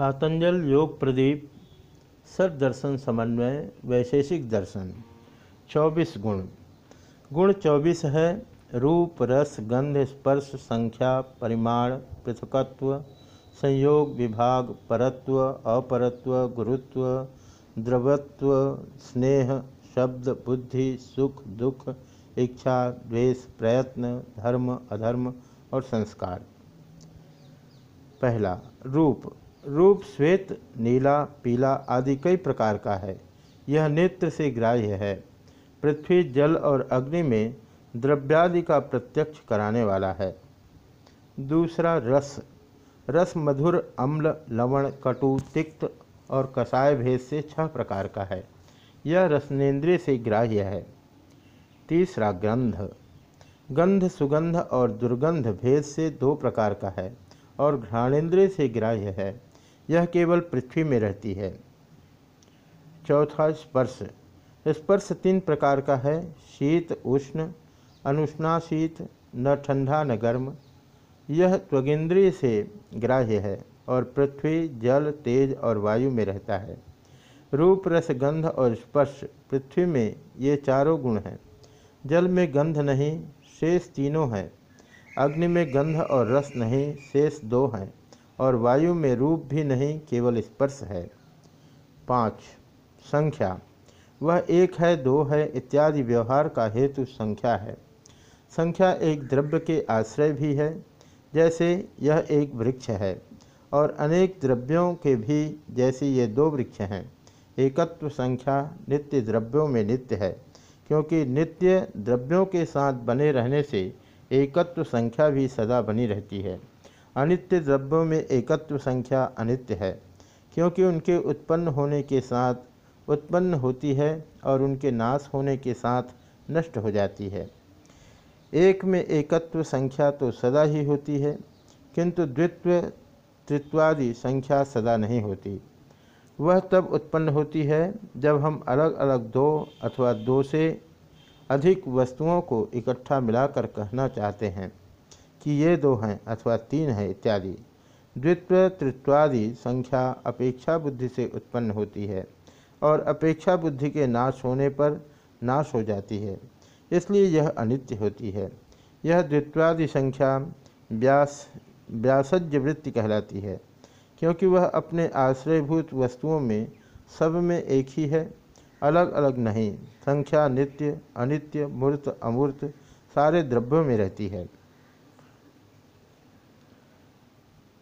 पातंजल योग प्रदीप सर्वदर्शन समन्वय, वैशेषिक दर्शन 24 गुण। गुण 24 है, रूप, रस, गंध, स्पर्श, संख्या, परिमाण, पृथकत्व, संयोग, विभाग, परत्व, अपरत्व, गुरुत्व, द्रवत्व, स्नेह, शब्द, बुद्धि, सुख, दुख, इच्छा, द्वेष, प्रयत्न, धर्म, अधर्म और संस्कार। पहला, रूप। रूप, श्वेत, नीला, पीला आदि कई प्रकार का है। यह नेत्र से ग्राह्य है। पृथ्वी, जल और अग्नि में द्रव्यादि का प्रत्यक्ष कराने वाला है। दूसरा, रस। रस मधुर, अम्ल, लवण, कटु, तिक्त और कसाय भेद से छह प्रकार का है। यह रसनेन्द्रिय से ग्राह्य है। तीसरा, गंध। गंध, सुगंध और दुर्गंध भेद से दो प्रकार का है और घ्राणेन्द्रिय से ग्राह्य है। यह केवल पृथ्वी में रहती है। चौथा स्पर्श। स्पर्श तीन प्रकार का है। शीत, उष्ण अनुष्णाशीत न ठंडा न गर्म। यह त्वगिंद्रिय से ग्राह्य है और पृथ्वी, जल, तेज और वायु में रहता है। रूप, रस, गंध और स्पर्श पृथ्वी में ये चारों गुण हैं। जल में गंध नहीं, शेष तीनों हैं। अग्नि में गंध और रस नहीं, शेष दो हैं। और वायु में रूप भी नहीं, केवल स्पर्श है। पाँच, संख्या। वह एक है, दो है, इत्यादि व्यवहार का हेतु संख्या है। संख्या एक द्रव्य के आश्रय भी है, जैसे यह एक वृक्ष है, और अनेक द्रव्यों के भी जैसे ये दो वृक्ष हैं। एकत्व संख्या नित्य द्रव्यों में नित्य है, क्योंकि नित्य द्रव्यों के साथ बने रहने से एकत्व संख्या भी सदा बनी रहती है। अनित्य द्रव्यों में एकत्व संख्या अनित्य है, क्योंकि उनके उत्पन्न होने के साथ उत्पन्न होती है और उनके नाश होने के साथ नष्ट हो जाती है। एक में एकत्व संख्या तो सदा ही होती है, किंतु द्वित्व तृत्वादि संख्या सदा नहीं होती। वह तब उत्पन्न होती है जब हम अलग अलग दो अथवा दो से अधिक वस्तुओं को इकट्ठा मिलाकर कहना चाहते हैं। कि ये दो हैं अथवा तीन हैं इत्यादि। द्वित्व तृत्वादि संख्या अपेक्षा बुद्धि से उत्पन्न होती है और अपेक्षा बुद्धि के नाश होने पर नाश हो जाती है। इसलिए यह अनित्य होती है। यह द्वित्वादि संख्या व्यास, व्यासज्य वृत्ति कहलाती है, क्योंकि वह अपने आश्रयभूत वस्तुओं में सब में एक ही है अलग अलग नहीं। संख्या नित्य, अनित्य, मूर्त, अमूर्त, सारे द्रव्यों में रहती है।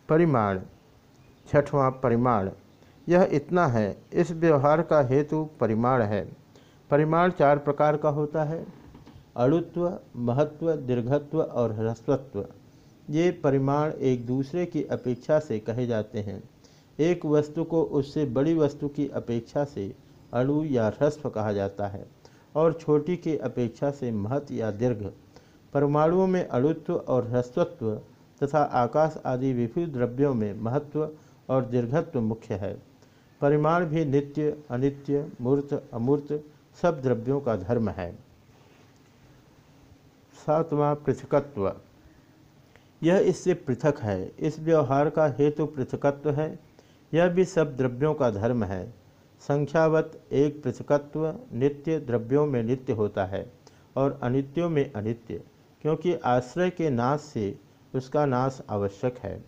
परिमाण, छठवां परिमाण। यह इतना है, इस व्यवहार का हेतु परिमाण है। परिमाण चार प्रकार का होता है अड़ुत्व महत्व, दीर्घत्व और ह्रस्वत्व। ये परिमाण एक दूसरे की अपेक्षा से कहे जाते हैं। एक वस्तु को उससे बड़ी वस्तु की अपेक्षा से अणु या ह्रस्व कहा जाता है और छोटी की अपेक्षा से महत या दीर्घ। परमाणुओं में अणुत्व और ह्रस्वत्व तथा आकाश आदि विविध द्रव्यों में महत्व और दीर्घत्व मुख्य है। परिमाण भी नित्य, अनित्य, मूर्त, अमूर्त सब द्रव्यों का धर्म है। सातवां पृथकत्व। यह इससे पृथक है। इस व्यवहार का हेतु पृथकत्व है। यह भी सब द्रव्यों का धर्म है। संख्यावत एक पृथकत्व नित्य द्रव्यों में नित्य होता है और अनित्यों में अनित्य, क्योंकि आश्रय के नाश से उसका नाश आवश्यक है।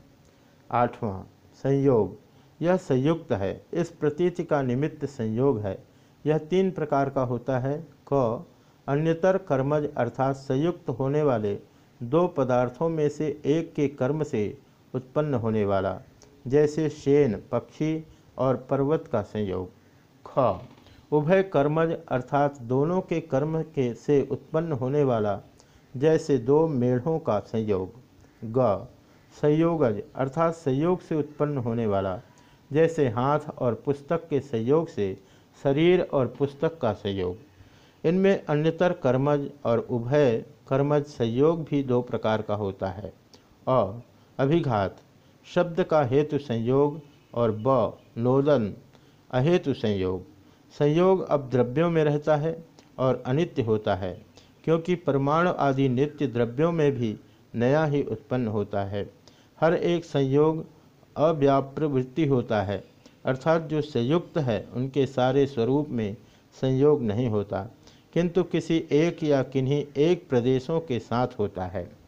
आठवां, संयोग। यह संयुक्त है। इस प्रतीति का निमित्त संयोग है। यह तीन प्रकार का होता है। क, अन्यतर कर्मज अर्थात संयुक्त होने वाले दो पदार्थों में से एक के कर्म से उत्पन्न होने वाला, जैसे शेन, पक्षी और पर्वत का संयोग। ख, उभय कर्मज अर्थात दोनों के कर्म के से उत्पन्न होने वाला, जैसे दो मेढ़ों का संयोग। ग संयोगज अर्थात संयोग से उत्पन्न होने वाला, जैसे हाथ और पुस्तक के संयोग से शरीर और पुस्तक का संयोग। इनमें अन्यतर कर्मज और उभय कर्मज संयोग भी दो प्रकार का होता है। और अभिघात, शब्द का हेतु संयोग, और ब नोदन अहेतु संयोग। संयोग अब द्रव्यों में रहता है और अनित्य होता है, क्योंकि परमाणु आदि नित्य द्रव्यों में भी नया ही उत्पन्न होता है। हर एक संयोग अव्याप्रवृत्ति होता है। अर्थात जो संयुक्त है, उनके सारे स्वरूप में संयोग नहीं होता, किंतु किसी एक या किन्हीं एक प्रदेशों के साथ होता है।